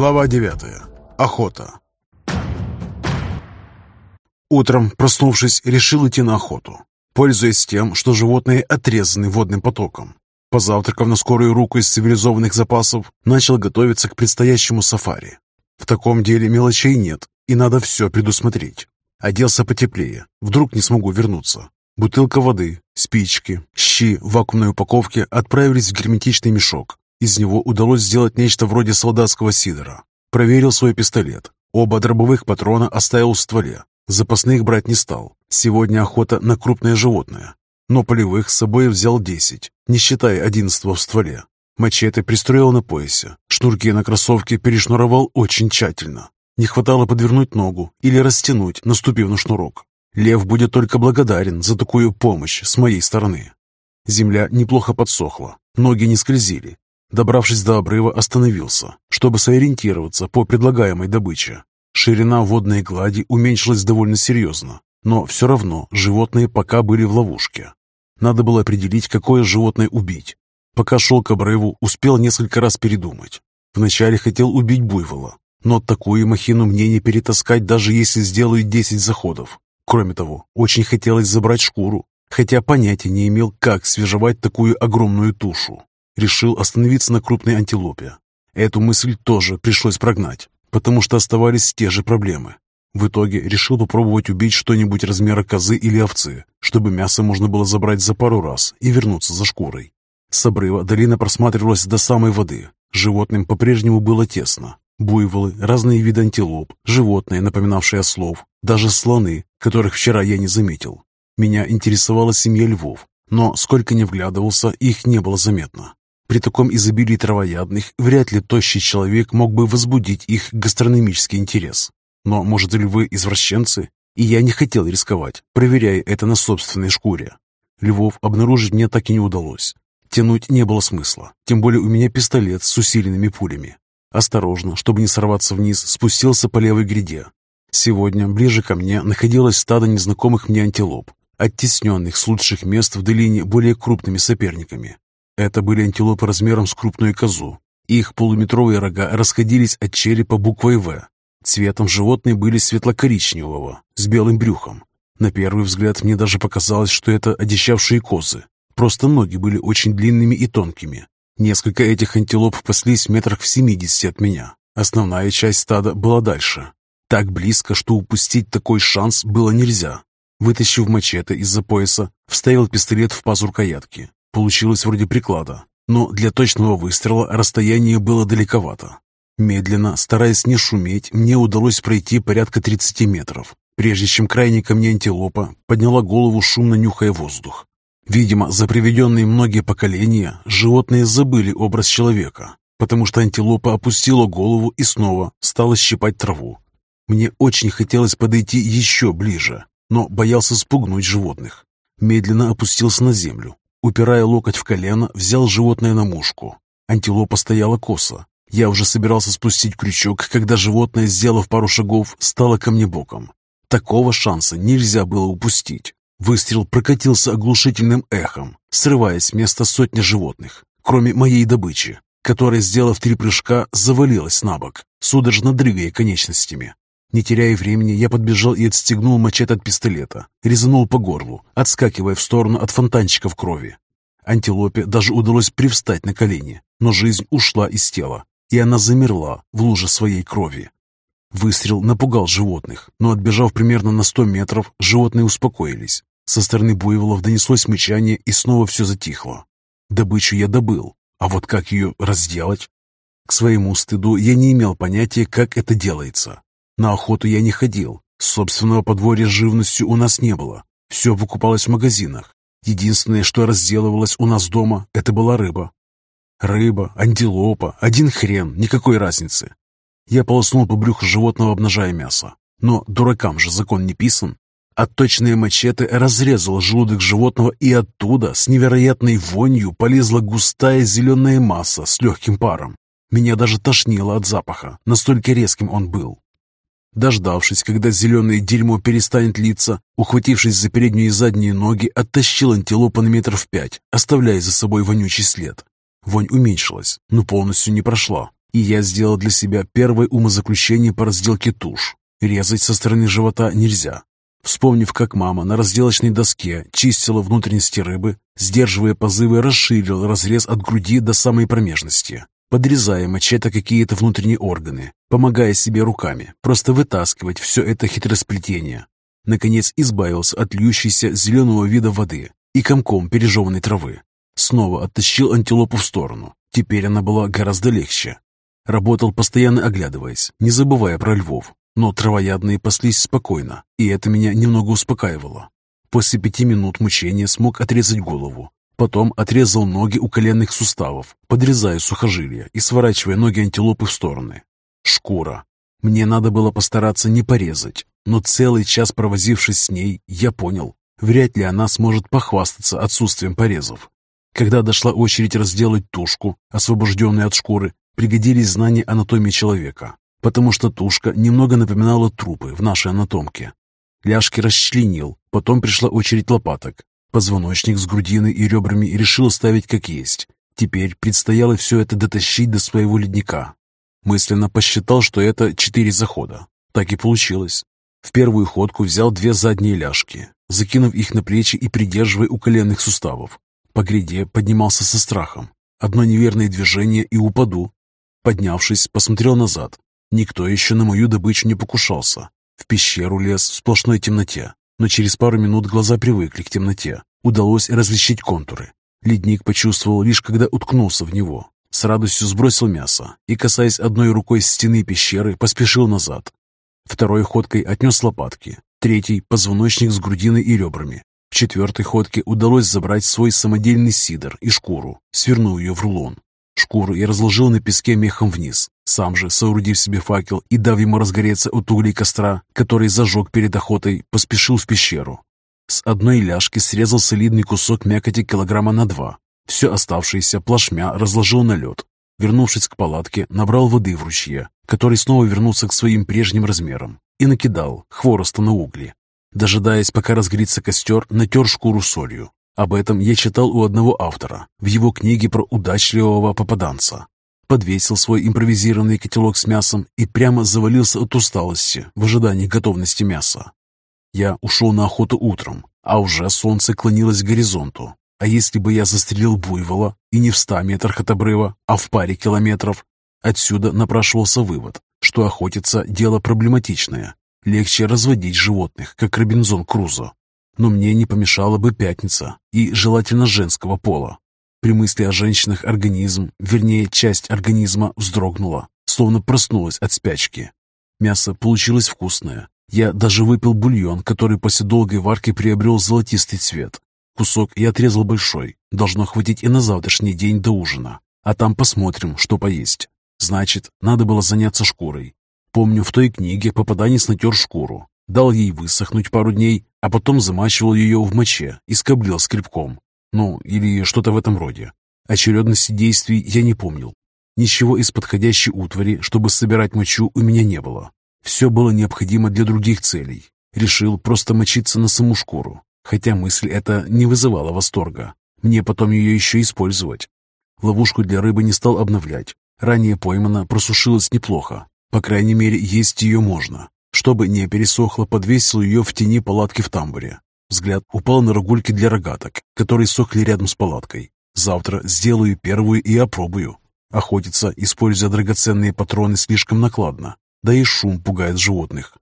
Глава 9. Охота. Утром, проснувшись, решил идти на охоту, пользуясь тем, что животные отрезаны водным потоком. Позавтракав на скорую руку из цивилизованных запасов, начал готовиться к предстоящему сафари. В таком деле мелочей нет, и надо все предусмотреть. Оделся потеплее, вдруг не смогу вернуться. Бутылка воды, спички, щи в вакуумной упаковке отправились в герметичный мешок. Из него удалось сделать нечто вроде солдатского сидора. Проверил свой пистолет. Оба дробовых патрона оставил в стволе. Запасных брать не стал. Сегодня охота на крупное животное. Но полевых с собой взял 10, не считая одиннадцатого в стволе. Мачете пристроил на поясе. Шнурки на кроссовке перешнуровал очень тщательно. Не хватало подвернуть ногу или растянуть, наступив на шнурок. Лев будет только благодарен за такую помощь с моей стороны. Земля неплохо подсохла, ноги не скользили. Добравшись до обрыва, остановился, чтобы сориентироваться по предлагаемой добыче. Ширина водной глади уменьшилась довольно серьезно, но все равно животные пока были в ловушке. Надо было определить, какое животное убить. Пока шел к обрыву, успел несколько раз передумать. Вначале хотел убить буйвола, но такую махину мне не перетаскать, даже если сделаю 10 заходов. Кроме того, очень хотелось забрать шкуру, хотя понятия не имел, как свежевать такую огромную тушу. Решил остановиться на крупной антилопе. Эту мысль тоже пришлось прогнать, потому что оставались те же проблемы. В итоге решил попробовать убить что-нибудь размера козы или овцы, чтобы мясо можно было забрать за пару раз и вернуться за шкурой. С обрыва долина просматривалась до самой воды. Животным по-прежнему было тесно, буйволы, разные виды антилоп, животные, напоминавшие ослов, даже слоны, которых вчера я не заметил. Меня интересовала семья львов, но сколько ни вглядывался, их не было заметно. При таком изобилии травоядных вряд ли тощий человек мог бы возбудить их гастрономический интерес. Но, может, львы извращенцы? И я не хотел рисковать, проверяя это на собственной шкуре. Львов обнаружить мне так и не удалось. Тянуть не было смысла, тем более у меня пистолет с усиленными пулями. Осторожно, чтобы не сорваться вниз, спустился по левой гряде. Сегодня ближе ко мне находилось стадо незнакомых мне антилоп, оттесненных с лучших мест в долине более крупными соперниками. Это были антилопы размером с крупную козу. Их полуметровые рога расходились от черепа буквой «В». Цветом животные были светло-коричневого, с белым брюхом. На первый взгляд мне даже показалось, что это одичавшие козы. Просто ноги были очень длинными и тонкими, Несколько этих антилоп паслись метрах в семидесяти от меня. Основная часть стада была дальше. Так близко, что упустить такой шанс было нельзя. Вытащив мачете из-за пояса, вставил пистолет в паз рукоятки. Получилось вроде приклада, но для точного выстрела расстояние было далековато. Медленно, стараясь не шуметь, мне удалось пройти порядка 30 метров, прежде чем крайне ко мне антилопа подняла голову, шумно нюхая воздух. Видимо, за приведенные многие поколения животные забыли образ человека, потому что антилопа опустила голову и снова стала щипать траву. Мне очень хотелось подойти еще ближе, но боялся спугнуть животных. Медленно опустился на землю. Упирая локоть в колено, взял животное на мушку. Антилопа стояла косо. Я уже собирался спустить крючок, когда животное, сделав пару шагов, стало ко мне боком. Такого шанса нельзя было упустить. Выстрел прокатился оглушительным эхом, срывая с места сотни животных, кроме моей добычи, которая, сделав три прыжка, завалилась на бок, судорожно дрыгая конечностями. Не теряя времени, я подбежал и отстегнул мачете от пистолета, резанул по горлу, отскакивая в сторону от фонтанчиков крови. Антилопе даже удалось привстать на колени, но жизнь ушла из тела, и она замерла в луже своей крови. Выстрел напугал животных, но отбежав примерно на сто метров, животные успокоились, со стороны буйволов донеслось мычание, и снова все затихло. Добычу я добыл, а вот как ее разделать? К своему стыду я не имел понятия, как это делается. На охоту я не ходил, собственного подворья с живностью у нас не было. Все выкупалось в магазинах. Единственное, что разделывалось у нас дома, это была рыба. Рыба, антилопа, один хрен, никакой разницы. Я полоснул по брюху животного, обнажая мясо. Но дуракам же закон не писан. Отточенная мачете разрезала желудок животного, и оттуда с невероятной вонью полезла густая зеленая масса с легким паром. Меня даже тошнило от запаха, настолько резким он был. Дождавшись, когда зеленое дерьмо перестанет литься, ухватившись за передние и задние ноги, оттащил антилопа на метров пять, оставляя за собой вонючий след. Вонь уменьшилась, но полностью не прошла. И я сделал для себя первое умозаключение по разделке туш. Резать со стороны живота нельзя. Вспомнив, как мама на разделочной доске чистила внутренности рыбы, сдерживая позывы, расширил разрез от груди до самой промежности, подрезая мачете какие-то внутренние органы, помогая себе руками, просто вытаскивать все это хитросплетение. Наконец избавился от льющейся зеленого вида воды и комком пережеванной травы. Снова оттащил антилопу в сторону. Теперь она была гораздо легче. Работал, постоянно оглядываясь, не забывая про львов. Но травоядные паслись спокойно, и это меня немного успокаивало. После пяти минут мучения смог отрезать голову. Потом отрезал ноги у коленных суставов, подрезая сухожилия и сворачивая ноги антилопы в стороны. Шкура. Мне надо было постараться не порезать, но целый час провозившись с ней, я понял, вряд ли она сможет похвастаться отсутствием порезов. Когда дошла очередь разделать тушку, освобожденную от шкуры, пригодились знания анатомии человека, потому что тушка немного напоминала трупы в нашей анатомке. Ляжки расчленил, потом пришла очередь лопаток. Позвоночник с грудиной и ребрами решил ставить как есть. Теперь предстояло все это дотащить до своего ледника. Мысленно посчитал, что это четыре захода. Так и получилось. В первую ходку взял две задние ляжки, закинув их на плечи и придерживая у коленных суставов. По гряде поднимался со страхом. Одно неверное движение и упаду. Поднявшись, посмотрел назад. Никто еще на мою добычу не покушался. В пещеру лез в сплошной темноте, но через пару минут глаза привыкли к темноте. Удалось различить контуры. Ледник почувствовал лишь когда уткнулся в него. С радостью сбросил мясо и, касаясь одной рукой стены пещеры, поспешил назад. Второй ходкой отнес лопатки, третий – позвоночник с грудиной и ребрами. В четвертой ходке удалось забрать свой самодельный сидор и шкуру, свернув ее в рулон. Шкуру я разложил на песке мехом вниз, сам же, соорудив себе факел и дав ему разгореться от углей костра, который зажег перед охотой, поспешил в пещеру. С одной ляжки срезал солидный кусок мякоти килограмма на два. Все оставшееся плашмя разложил на лед. Вернувшись к палатке, набрал воды в ручье, который снова вернулся к своим прежним размерам, и накидал хвороста на угли. Дожидаясь, пока разгорится костер, натер шкуру солью. Об этом я читал у одного автора в его книге про удачливого попаданца подвесил свой импровизированный котелок с мясом и прямо завалился от усталости в ожидании готовности мяса. Я ушел на охоту утром, а уже солнце клонилось к горизонту. А если бы я застрелил буйвола и не в ста метрах от обрыва, а в паре километров? Отсюда напрашивался вывод, что охотиться – дело проблематичное. Легче разводить животных, как Робинзон Крузо. Но мне не помешала бы пятница и желательно женского пола. При мысли о женщинах организм, вернее, часть организма вздрогнула, словно проснулась от спячки. Мясо получилось вкусное. Я даже выпил бульон, который после долгой варки приобрел золотистый цвет. Кусок я отрезал большой, должно хватить и на завтрашний день до ужина. А там посмотрим, что поесть. Значит, надо было заняться шкурой. Помню, в той книге попаданец натер шкуру, дал ей высохнуть пару дней, а потом замачивал ее в моче и скоблил скребком. Ну, или что-то в этом роде. Очередности действий я не помнил. Ничего из подходящей утвари, чтобы собирать мочу, у меня не было. Все было необходимо для других целей. Решил просто мочиться на саму шкуру, хотя мысль эта не вызывала восторга. Мне потом ее еще использовать. Ловушку для рыбы не стал обновлять. Ранее поймана просушилась неплохо. По крайней мере, есть ее можно. Чтобы не пересохло, подвесил ее в тени палатки в тамбуре. Взгляд упал на рогульки для рогаток, которые сохли рядом с палаткой. Завтра сделаю первую и опробую. Охотиться, используя драгоценные патроны, слишком накладно. Да и шум пугает животных.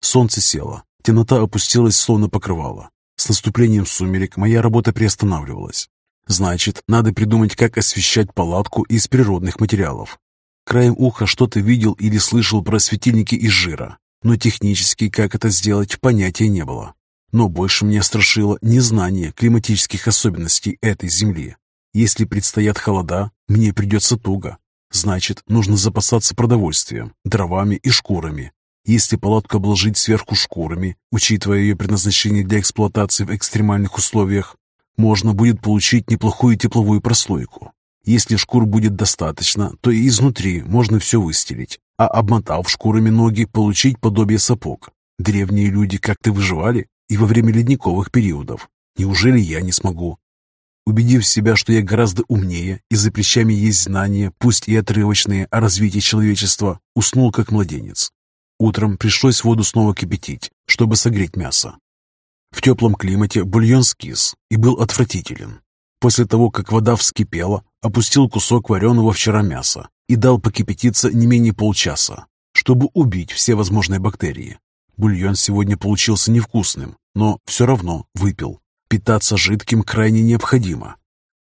Солнце село. Темнота опустилась, словно покрывало. С наступлением сумерек моя работа приостанавливалась. Значит, надо придумать, как освещать палатку из природных материалов. Краем уха что-то видел или слышал про светильники из жира, но технически, как это сделать, понятия не было. Но больше меня страшило незнание климатических особенностей этой земли. Если предстоят холода, мне придется туго. Значит, нужно запасаться продовольствием, дровами и шкурами. Если палатку обложить сверху шкурами, учитывая ее предназначение для эксплуатации в экстремальных условиях, можно будет получить неплохую тепловую прослойку. Если шкур будет достаточно, то и изнутри можно все выстелить, а обмотав шкурами ноги, получить подобие сапог. Древние люди как-то выживали, и во время ледниковых периодов. Неужели я не смогу? Убедив себя, что я гораздо умнее и за плечами есть знания, пусть и отрывочные, о развитии человечества, уснул как младенец. Утром пришлось воду снова кипятить, чтобы согреть мясо. В теплом климате бульон скис и был отвратителен. После того, как вода вскипела, опустил кусок вареного вчера мяса и дал покипятиться не менее полчаса, чтобы убить все возможные бактерии. Бульон сегодня получился невкусным, но все равно выпил. Питаться жидким крайне необходимо.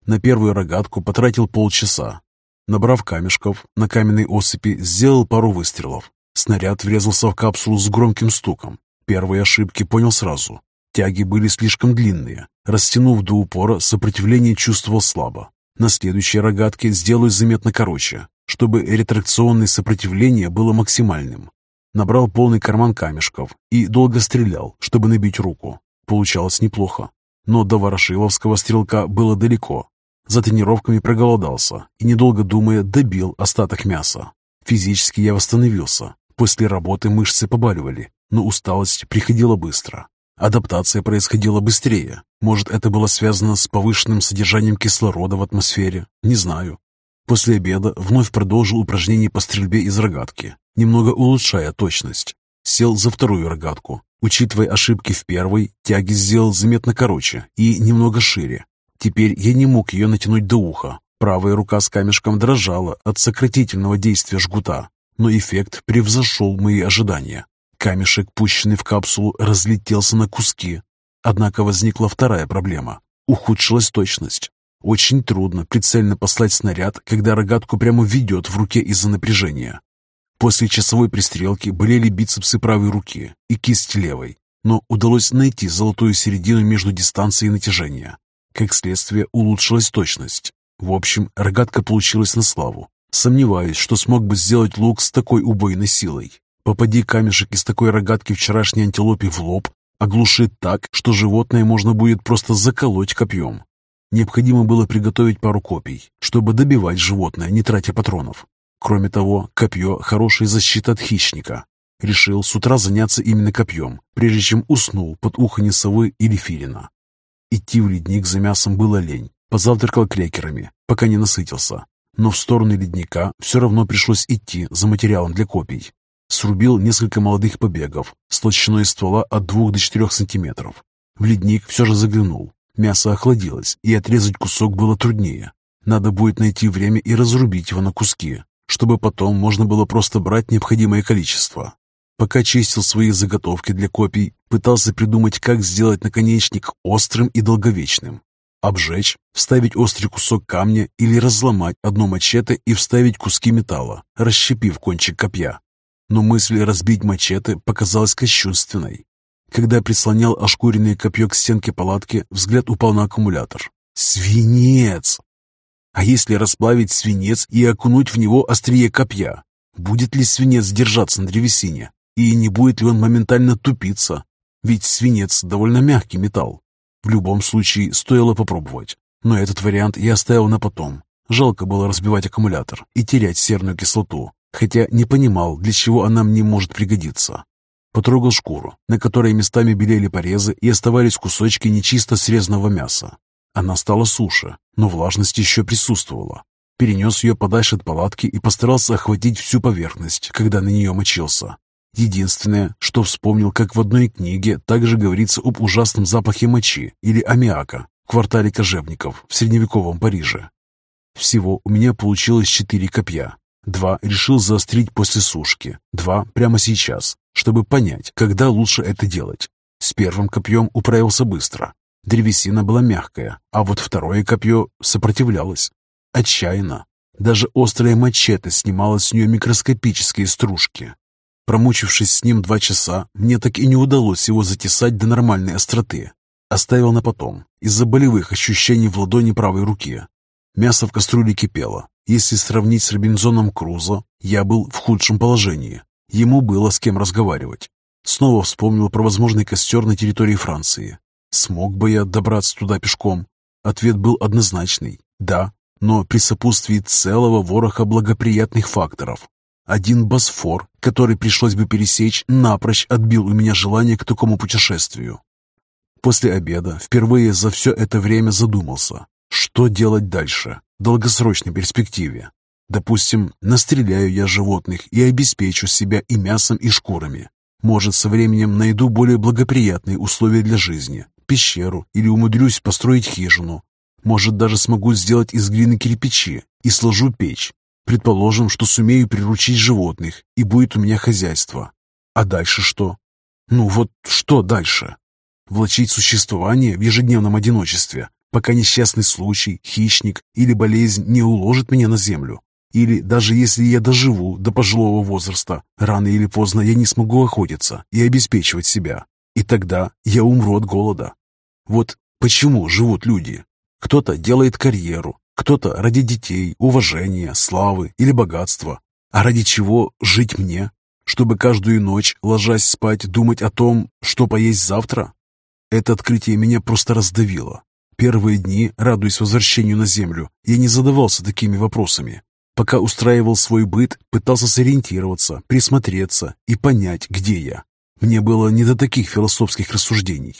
На первую рогатку потратил полчаса. Набрав камешков, на каменной осыпи сделал пару выстрелов. Снаряд врезался в капсулу с громким стуком. Первые ошибки понял сразу. Тяги были слишком длинные. Растянув до упора, сопротивление чувствовал слабо. На следующей рогатке сделаю заметно короче, чтобы ретракционное сопротивление было максимальным. Набрал полный карман камешков и долго стрелял, чтобы набить руку. Получалось неплохо но до ворошиловского стрелка было далеко. За тренировками проголодался и, недолго думая, добил остаток мяса. Физически я восстановился. После работы мышцы побаливали, но усталость приходила быстро. Адаптация происходила быстрее. Может, это было связано с повышенным содержанием кислорода в атмосфере? Не знаю. После обеда вновь продолжил упражнения по стрельбе из рогатки, немного улучшая точность. Сел за вторую рогатку, Учитывая ошибки в первой, тяги сделал заметно короче и немного шире. Теперь я не мог ее натянуть до уха. Правая рука с камешком дрожала от сократительного действия жгута, но эффект превзошел мои ожидания. Камешек, пущенный в капсулу, разлетелся на куски. Однако возникла вторая проблема. Ухудшилась точность. Очень трудно прицельно послать снаряд, когда рогатку прямо ведет в руке из-за напряжения. После часовой пристрелки болели бицепсы правой руки и кисть левой, но удалось найти золотую середину между дистанцией натяжения. Как следствие, улучшилась точность. В общем, рогатка получилась на славу. Сомневаюсь, что смог бы сделать лук с такой убойной силой. Попади камешек из такой рогатки вчерашней антилопе в лоб, оглушит так, что животное можно будет просто заколоть копьем. Необходимо было приготовить пару копий, чтобы добивать животное, не тратя патронов. Кроме того, копье – хорошая защита от хищника. Решил с утра заняться именно копьем, прежде чем уснул под уханье совы или филина. Идти в ледник за мясом было лень. Позавтракал крекерами, пока не насытился. Но в сторону ледника все равно пришлось идти за материалом для копий. Срубил несколько молодых побегов с толщиной ствола от 2 до 4 сантиметров. В ледник все же заглянул. Мясо охладилось, и отрезать кусок было труднее. Надо будет найти время и разрубить его на куски, чтобы потом можно было просто брать необходимое количество. Пока чистил свои заготовки для копий, пытался придумать, как сделать наконечник острым и долговечным. Обжечь, вставить острый кусок камня или разломать одно мачете и вставить куски металла, расщепив кончик копья. Но мысль разбить мачете показалась кощунственной. Когда прислонял ошкуренное копье к стенке палатки, взгляд упал на аккумулятор. «Свинец!» А если расплавить свинец и окунуть в него острие копья? Будет ли свинец держаться на древесине? И не будет ли он моментально тупиться? Ведь свинец довольно мягкий металл. В любом случае, стоило попробовать. Но этот вариант я оставил на потом. Жалко было разбивать аккумулятор и терять серную кислоту, хотя не понимал, для чего она мне может пригодиться. Потрогал шкуру, на которой местами белели порезы и оставались кусочки нечисто срезанного мяса. Она стала суше, но влажность еще присутствовала. Перенес ее подальше от палатки и постарался охватить всю поверхность, когда на нее мочился. Единственное, что вспомнил, как в одной книге также говорится об ужасном запахе мочи или аммиака в квартале кожевников в средневековом Париже. Всего у меня получилось четыре копья. Два решил заострить после сушки, два прямо сейчас, чтобы понять, когда лучше это делать. С первым копьем управился быстро, Древесина была мягкая, а вот второе копье сопротивлялось. Отчаянно. Даже острая мачете снимала с нее микроскопические стружки. Промучившись с ним два часа, мне так и не удалось его затесать до нормальной остроты. Оставил на потом, из-за болевых ощущений в ладони правой руки. Мясо в кастрюле кипело. Если сравнить с Робинзоном Крузо, я был в худшем положении. Ему было с кем разговаривать. Снова вспомнил про возможный костер на территории Франции. Смог бы я добраться туда пешком? Ответ был однозначный – да, но при сопутствии целого вороха благоприятных факторов. Один Босфор, который пришлось бы пересечь, напрочь отбил у меня желание к такому путешествию. После обеда впервые за все это время задумался, Что делать дальше, в долгосрочной перспективе? Допустим, настреляю я животных и обеспечу себя и мясом, и шкурами. Может, со временем найду более благоприятные условия для жизни, пещеру или умудрюсь построить хижину. Может, даже смогу сделать из глины кирпичи и сложу печь. Предположим, что сумею приручить животных, и будет у меня хозяйство. А дальше что? Ну вот что дальше? Влачить существование в ежедневном одиночестве, пока несчастный случай, хищник или болезнь не уложит меня на землю. Или даже если я доживу до пожилого возраста, рано или поздно я не смогу охотиться и обеспечивать себя. И тогда я умру от голода. Вот почему живут люди. Кто-то делает карьеру, кто-то ради детей, уважения, славы или богатства. А ради чего жить мне? Чтобы каждую ночь, ложась спать, думать о том, что поесть завтра? Это открытие меня просто раздавило. Первые дни, радуясь возвращению на землю, я не задавался такими вопросами. Пока устраивал свой быт, пытался сориентироваться, присмотреться и понять, где я. Мне было не до таких философских рассуждений.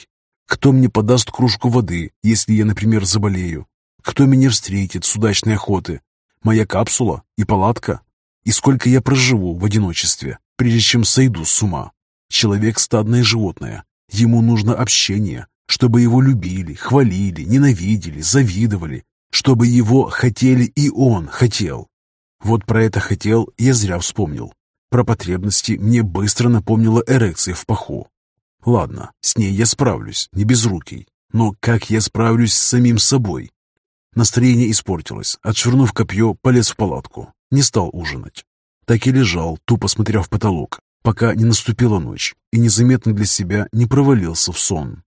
Кто мне подаст кружку воды, если я, например, заболею? Кто меня встретит с удачной охоты? Моя капсула и палатка? И сколько я проживу в одиночестве, прежде чем сойду с ума? Человек – стадное животное. Ему нужно общение, чтобы его любили, хвалили, ненавидели, завидовали, чтобы его хотели и он хотел. Вот про это хотел я зря вспомнил. Про потребности мне быстро напомнила эрекция в паху. Ладно, с ней я справлюсь, не безрукий. Но как я справлюсь с самим собой? Настроение испортилось. Отшвырнув копье, полез в палатку. Не стал ужинать. Так и лежал, тупо смотря в потолок, пока не наступила ночь, и незаметно для себя не провалился в сон.